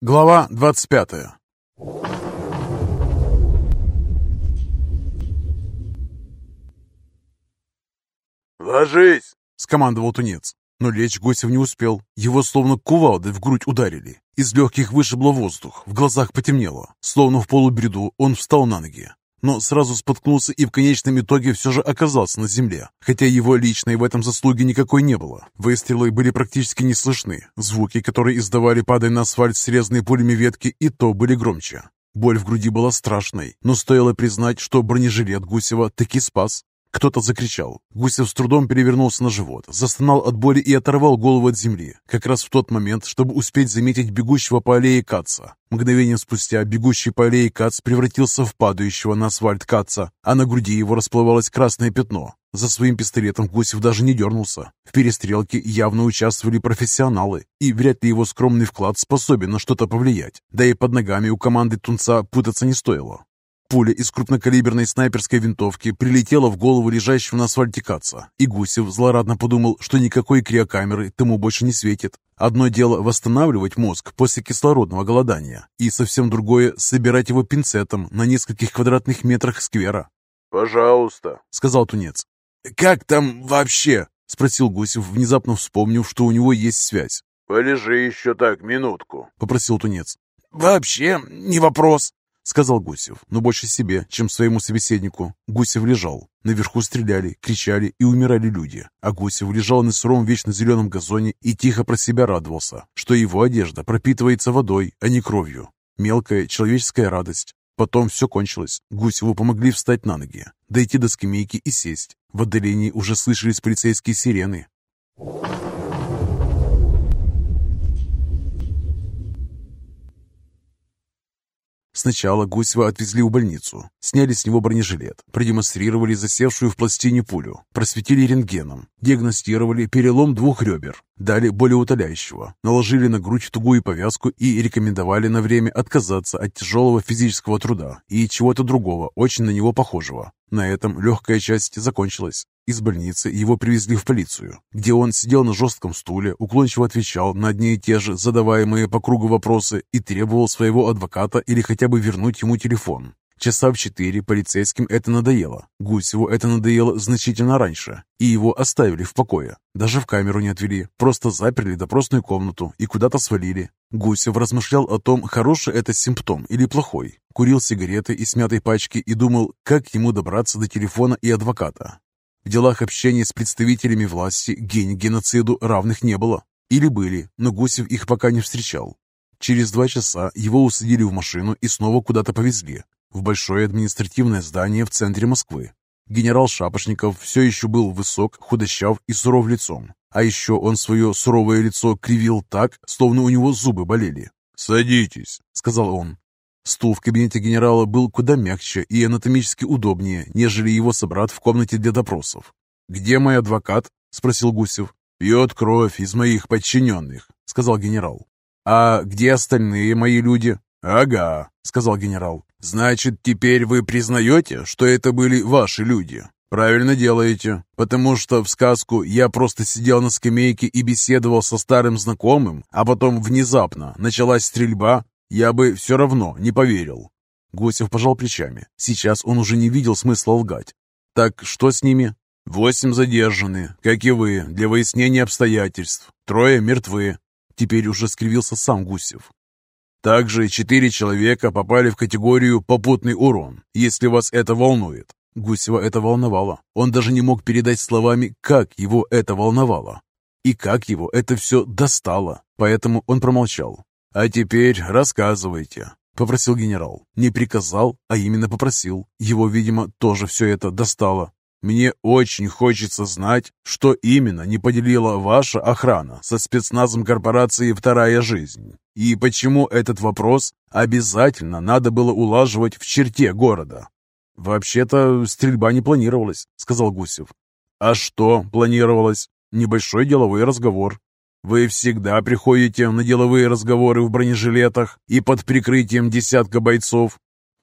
Глава 25 «Ложись!» — скомандовал тунец. Но лечь Гусев не успел. Его словно кувалдой в грудь ударили. Из легких вышибло воздух, в глазах потемнело. Словно в полубреду он встал на ноги. Но сразу споткнулся и в конечном итоге все же оказался на земле. Хотя его личной в этом заслуги никакой не было. Выстрелы были практически не слышны. Звуки, которые издавали, падая на асфальт срезанные пулями ветки, и то были громче. Боль в груди была страшной, но стоило признать, что бронежилет Гусева таки спас. Кто-то закричал. Гусев с трудом перевернулся на живот, застонал от боли и оторвал голову от земли, как раз в тот момент, чтобы успеть заметить бегущего по аллее Каца. Мгновением спустя бегущий по аллее Кац превратился в падающего на асфальт Каца, а на груди его расплывалось красное пятно. За своим пистолетом Гусев даже не дернулся. В перестрелке явно участвовали профессионалы, и вряд ли его скромный вклад способен на что-то повлиять. Да и под ногами у команды Тунца путаться не стоило. Пуля из крупнокалиберной снайперской винтовки прилетела в голову лежащего на асфальте Каца, и Гусев злорадно подумал, что никакой криокамеры тому больше не светит. Одно дело восстанавливать мозг после кислородного голодания, и совсем другое – собирать его пинцетом на нескольких квадратных метрах сквера. «Пожалуйста», – сказал тунец. «Как там вообще?» – спросил Гусев, внезапно вспомнив, что у него есть связь. «Полежи еще так минутку», – попросил тунец. «Вообще не вопрос», сказал Гусев, но больше себе, чем своему собеседнику. Гусев лежал. Наверху стреляли, кричали и умирали люди. А Гусев лежал на сыром вечно зеленом газоне и тихо про себя радовался, что его одежда пропитывается водой, а не кровью. Мелкая человеческая радость. Потом все кончилось. Гусеву помогли встать на ноги, дойти до скамейки и сесть. В отдалении уже слышались полицейские сирены. Сначала Гусева отвезли в больницу, сняли с него бронежилет, продемонстрировали засевшую в пластине пулю, просветили рентгеном, диагностировали перелом двух ребер, дали болеутоляющего, наложили на грудь тугую повязку и рекомендовали на время отказаться от тяжелого физического труда и чего-то другого, очень на него похожего. На этом легкая часть закончилась. Из больницы его привезли в полицию, где он сидел на жестком стуле, уклончиво отвечал на одни и те же задаваемые по кругу вопросы и требовал своего адвоката или хотя бы вернуть ему телефон. Часа в четыре полицейским это надоело. Гусеву это надоело значительно раньше, и его оставили в покое. Даже в камеру не отвели, просто заперли допросную комнату и куда-то свалили. Гусев размышлял о том, хороший это симптом или плохой. Курил сигареты из смятой пачки и думал, как ему добраться до телефона и адвоката. Делах общения с представителями власти гений геноциду равных не было. Или были, но Гусев их пока не встречал. Через два часа его усадили в машину и снова куда-то повезли. В большое административное здание в центре Москвы. Генерал Шапошников все еще был высок, худощав и суров лицом. А еще он свое суровое лицо кривил так, словно у него зубы болели. «Садитесь», — сказал он. Стул в кабинете генерала был куда мягче и анатомически удобнее, нежели его собрат в комнате для допросов. «Где мой адвокат?» – спросил Гусев. «Пьет кровь из моих подчиненных», – сказал генерал. «А где остальные мои люди?» «Ага», – сказал генерал. «Значит, теперь вы признаете, что это были ваши люди?» «Правильно делаете, потому что в сказку я просто сидел на скамейке и беседовал со старым знакомым, а потом внезапно началась стрельба, я бы все равно не поверил. Гусев пожал плечами. Сейчас он уже не видел смысла лгать. Так что с ними? Восемь задержаны, как и вы, для выяснения обстоятельств. Трое мертвы. Теперь уже скривился сам Гусев. Также четыре человека попали в категорию «попутный урон», если вас это волнует. Гусева это волновало. Он даже не мог передать словами, как его это волновало. И как его это все достало. Поэтому он промолчал. «А теперь рассказывайте», — попросил генерал. Не приказал, а именно попросил. Его, видимо, тоже все это достало. «Мне очень хочется знать, что именно не поделила ваша охрана со спецназом корпорации «Вторая жизнь». И почему этот вопрос обязательно надо было улаживать в черте города?» «Вообще-то стрельба не планировалась», — сказал Гусев. «А что планировалось? Небольшой деловой разговор. Вы всегда приходите на деловые разговоры в бронежилетах и под прикрытием десятка бойцов.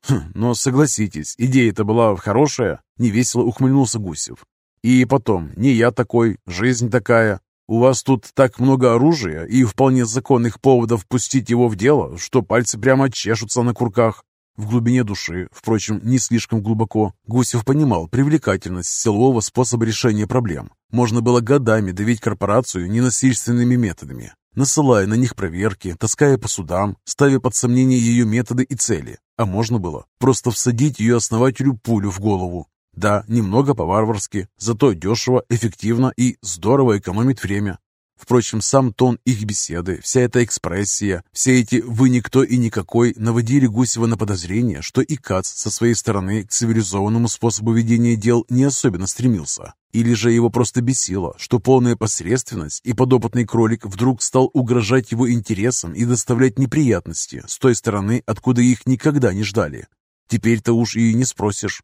Хм, но согласитесь, идея-то была хорошая, невесело ухмыльнулся Гусев. И потом, не я такой, жизнь такая. У вас тут так много оружия и вполне законных поводов пустить его в дело, что пальцы прямо чешутся на курках. В глубине души, впрочем, не слишком глубоко, Гусев понимал привлекательность силового способа решения проблем. Можно было годами давить корпорацию ненасильственными методами, насылая на них проверки, таская по судам, ставя под сомнение ее методы и цели. А можно было просто всадить ее основателю пулю в голову. Да, немного по-варварски, зато дешево, эффективно и здорово экономит время. Впрочем, сам тон их беседы, вся эта экспрессия, все эти «вы никто и никакой» наводили Гусева на подозрение, что и Кац со своей стороны к цивилизованному способу ведения дел не особенно стремился. Или же его просто бесило, что полная посредственность и подопытный кролик вдруг стал угрожать его интересам и доставлять неприятности с той стороны, откуда их никогда не ждали. Теперь-то уж и не спросишь.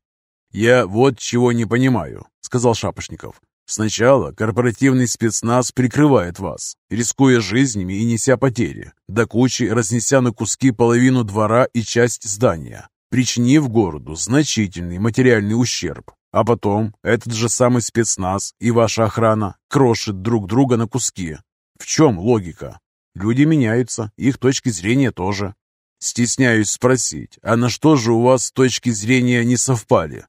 «Я вот чего не понимаю», — сказал Шапошников. Сначала корпоративный спецназ прикрывает вас, рискуя жизнями и неся потери, до кучи разнеся на куски половину двора и часть здания, причинив городу значительный материальный ущерб. А потом этот же самый спецназ и ваша охрана крошит друг друга на куски. В чем логика? Люди меняются, их точки зрения тоже. Стесняюсь спросить, а на что же у вас точки зрения не совпали?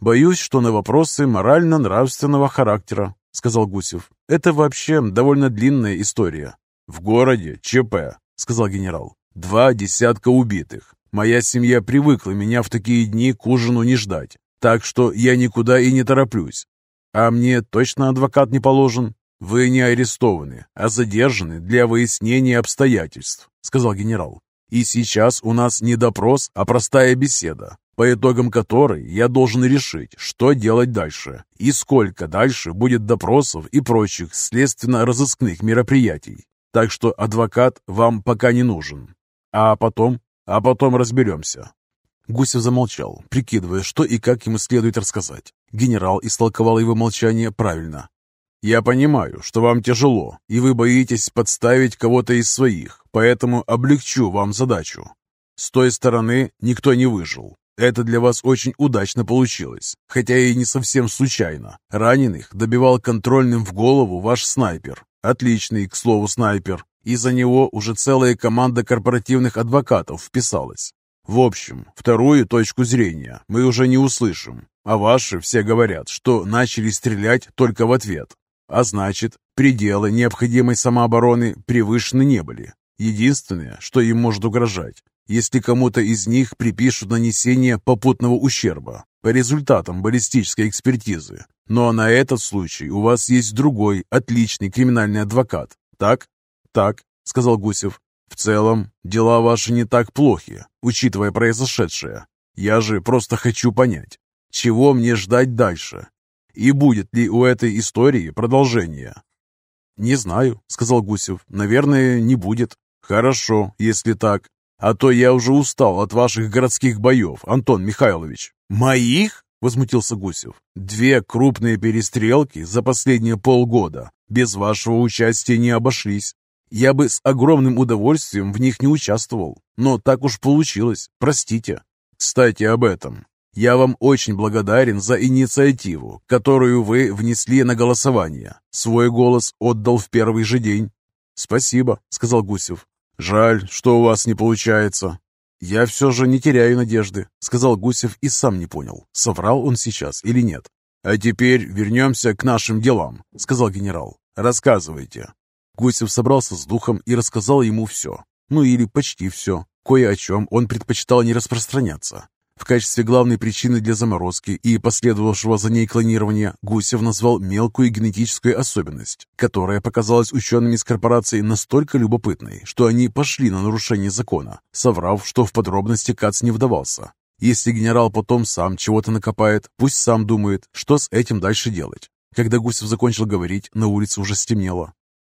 «Боюсь, что на вопросы морально-нравственного характера», — сказал Гусев. «Это вообще довольно длинная история». «В городе ЧП», — сказал генерал. «Два десятка убитых. Моя семья привыкла меня в такие дни к ужину не ждать, так что я никуда и не тороплюсь. А мне точно адвокат не положен?» «Вы не арестованы, а задержаны для выяснения обстоятельств», — сказал генерал. «И сейчас у нас не допрос, а простая беседа по итогам которой я должен решить, что делать дальше и сколько дальше будет допросов и прочих следственно-розыскных мероприятий. Так что адвокат вам пока не нужен. А потом, а потом разберемся. Гусев замолчал, прикидывая, что и как ему следует рассказать. Генерал истолковал его молчание правильно. «Я понимаю, что вам тяжело, и вы боитесь подставить кого-то из своих, поэтому облегчу вам задачу. С той стороны никто не выжил, это для вас очень удачно получилось, хотя и не совсем случайно. Раненых добивал контрольным в голову ваш снайпер. Отличный, к слову, снайпер. И за него уже целая команда корпоративных адвокатов вписалась. В общем, вторую точку зрения мы уже не услышим, а ваши все говорят, что начали стрелять только в ответ. А значит, пределы необходимой самообороны превышены не были. Единственное, что им может угрожать, если кому-то из них припишут нанесение попутного ущерба по результатам баллистической экспертизы. Но на этот случай у вас есть другой, отличный криминальный адвокат. Так? Так, сказал Гусев. В целом, дела ваши не так плохи, учитывая произошедшее. Я же просто хочу понять, чего мне ждать дальше? И будет ли у этой истории продолжение? «Не знаю», — сказал Гусев. «Наверное, не будет». «Хорошо, если так. А то я уже устал от ваших городских боев, Антон Михайлович». «Моих?» — возмутился Гусев. «Две крупные перестрелки за последние полгода без вашего участия не обошлись. Я бы с огромным удовольствием в них не участвовал, но так уж получилось, простите. Кстати, об этом. Я вам очень благодарен за инициативу, которую вы внесли на голосование. Свой голос отдал в первый же день». «Спасибо», — сказал Гусев. «Жаль, что у вас не получается». «Я все же не теряю надежды», — сказал Гусев и сам не понял, соврал он сейчас или нет. «А теперь вернемся к нашим делам», — сказал генерал. «Рассказывайте». Гусев собрался с духом и рассказал ему все. Ну или почти все. Кое о чем он предпочитал не распространяться. В качестве главной причины для заморозки и последовавшего за ней клонирования Гусев назвал мелкую генетическую особенность, которая показалась ученым из корпорации настолько любопытной, что они пошли на нарушение закона, соврав, что в подробности Кац не вдавался. Если генерал потом сам чего-то накопает, пусть сам думает, что с этим дальше делать. Когда Гусев закончил говорить, на улице уже стемнело.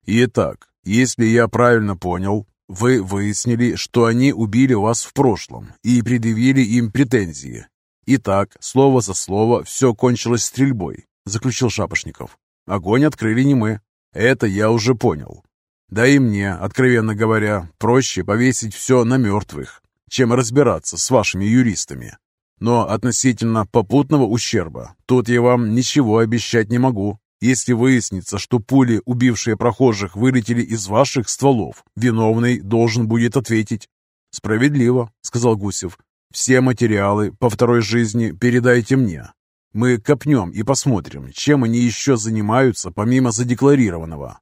«Итак, если я правильно понял, вы выяснили, что они убили вас в прошлом и предъявили им претензии. Итак, слово за слово, все кончилось стрельбой, заключил Шапошников. Огонь открыли не мы. Это я уже понял. Да и мне, откровенно говоря, проще повесить все на мертвых, чем разбираться с вашими юристами. Но относительно попутного ущерба, тут я вам ничего обещать не могу. Если выяснится, что пули, убившие прохожих, вылетели из ваших стволов, виновный должен будет ответить. «Справедливо», — сказал Гусев. «Все материалы по второй жизни передайте мне. Мы копнем и посмотрим, чем они еще занимаются, помимо задекларированного.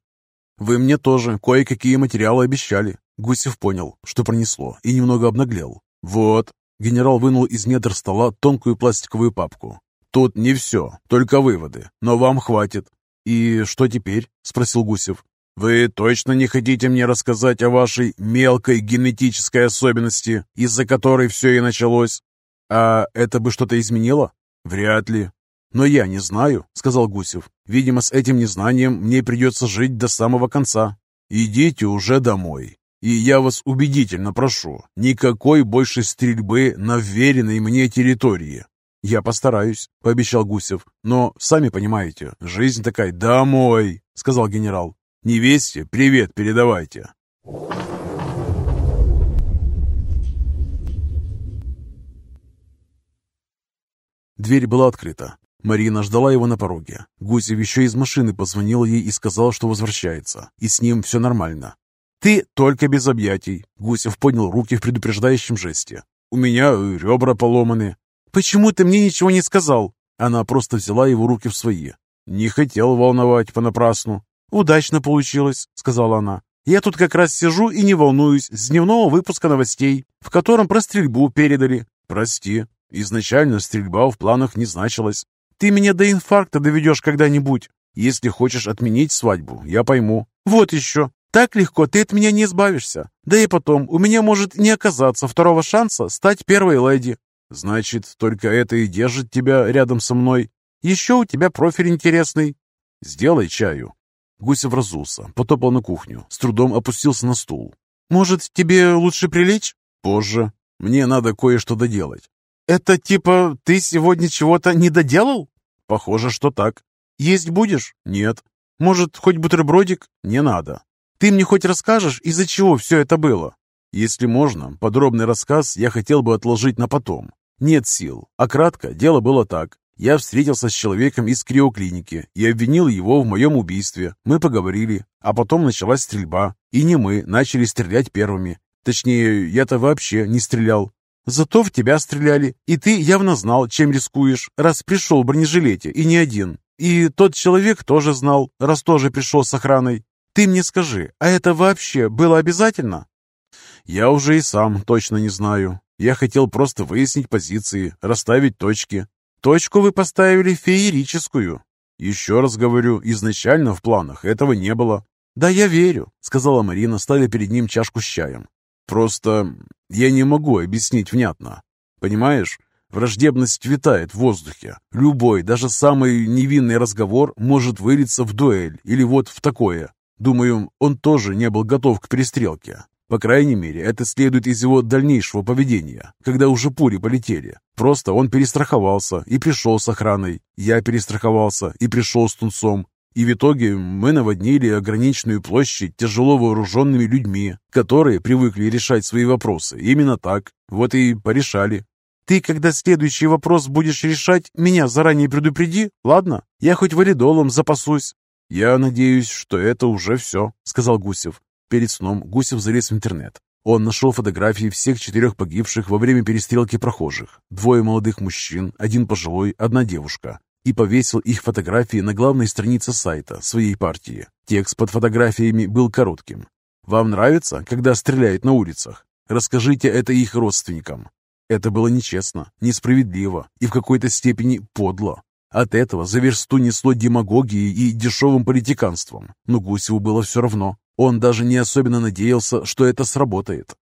Вы мне тоже кое-какие материалы обещали». Гусев понял, что пронесло, и немного обнаглел. «Вот». Генерал вынул из недр стола тонкую пластиковую папку. Тут не все, только выводы, но вам хватит. И что теперь? Спросил Гусев. Вы точно не хотите мне рассказать о вашей мелкой генетической особенности, из-за которой все и началось? А это бы что-то изменило? Вряд ли. Но я не знаю, сказал Гусев. Видимо, с этим незнанием мне придется жить до самого конца. Идите уже домой. И я вас убедительно прошу, никакой больше стрельбы на вверенной мне территории. «Я постараюсь», — пообещал Гусев. «Но, сами понимаете, жизнь такая домой», — сказал генерал. «Невесте привет передавайте». Дверь была открыта. Марина ждала его на пороге. Гусев еще из машины позвонил ей и сказал, что возвращается, и с ним все нормально. «Ты только без объятий!» Гусев поднял руки в предупреждающем жесте. «У меня ребра поломаны, «Почему ты мне ничего не сказал?» Она просто взяла его руки в свои. «Не хотел волновать понапрасну». «Удачно получилось», — сказала она. «Я тут как раз сижу и не волнуюсь с дневного выпуска новостей, в котором про стрельбу передали». «Прости, изначально стрельба в планах не значилась. Ты меня до инфаркта доведешь когда-нибудь. Если хочешь отменить свадьбу, я пойму». «Вот еще. Так легко ты от меня не избавишься. Да и потом, у меня может не оказаться второго шанса стать первой леди. Значит, только это и держит тебя рядом со мной. Еще у тебя профиль интересный. Сделай чаю. Гусев разулся, потопал на кухню, с трудом опустился на стул. Может, тебе лучше прилечь? Позже. Мне надо кое-что доделать. Это типа ты сегодня чего-то не доделал? Похоже, что так. Есть будешь? Нет. Может, хоть бутербродик? Не надо. Ты мне хоть расскажешь, из-за чего все это было? Если можно, подробный рассказ я хотел бы отложить на потом. Нет сил. А кратко, дело было так. Я встретился с человеком из криоклиники и обвинил его в моем убийстве. Мы поговорили, а потом началась стрельба. И не мы начали стрелять первыми. Точнее, я-то вообще не стрелял. Зато в тебя стреляли, и ты явно знал, чем рискуешь, раз пришел в бронежилете, и не один. И тот человек тоже знал, раз тоже пришел с охраной. Ты мне скажи, а это вообще было обязательно? Я уже и сам точно не знаю. Я хотел просто выяснить позиции, расставить точки. Точку вы поставили феерическую. Еще раз говорю, изначально в планах этого не было. «Да я верю», — сказала Марина, ставя перед ним чашку с чаем. «Просто я не могу объяснить внятно. Понимаешь, враждебность витает в воздухе. Любой, даже самый невинный разговор может вылиться в дуэль или вот в такое. Думаю, он тоже не был готов к перестрелке. По крайней мере, это следует из его дальнейшего поведения, когда уже пули полетели. Просто он перестраховался и пришел с охраной. Я перестраховался и пришел с тунцом. И в итоге мы наводнили ограниченную площадь тяжело вооруженными людьми, которые привыкли решать свои вопросы именно так. Вот и порешали. Ты, когда следующий вопрос будешь решать, меня заранее предупреди, ладно? Я хоть валидолом запасусь. «Я надеюсь, что это уже все», — сказал Гусев. Перед сном Гусев залез в интернет. Он нашел фотографии всех четырех погибших во время перестрелки прохожих. Двое молодых мужчин, один пожилой, одна девушка. И повесил их фотографии на главной странице сайта своей партии. Текст под фотографиями был коротким. «Вам нравится, когда стреляют на улицах? Расскажите это их родственникам». Это было нечестно, несправедливо и в какой-то степени подло. От этого за версту несло демагогией и дешевым политиканством. Но Гусеву было все равно. Он даже не особенно надеялся, что это сработает.